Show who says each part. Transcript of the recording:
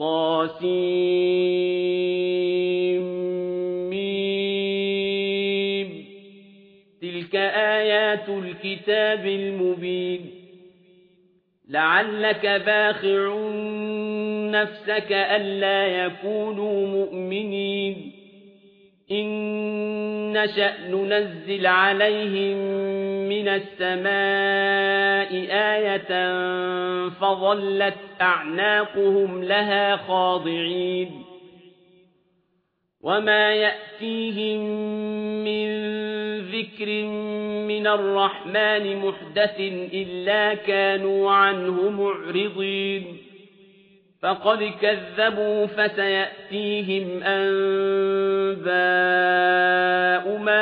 Speaker 1: طاسيم. تلك آيات الكتاب المبين. لعلك باخع نفسك ألا يكونوا مؤمنين. إن نشأ ننزل عليهم من السماء آية فظلت أعناقهم لها خاضعين وما يأتيهم من ذكر من الرحمن محدث إلا كانوا عنه معرضين فقد كذبوا فسيأتيهم أنباء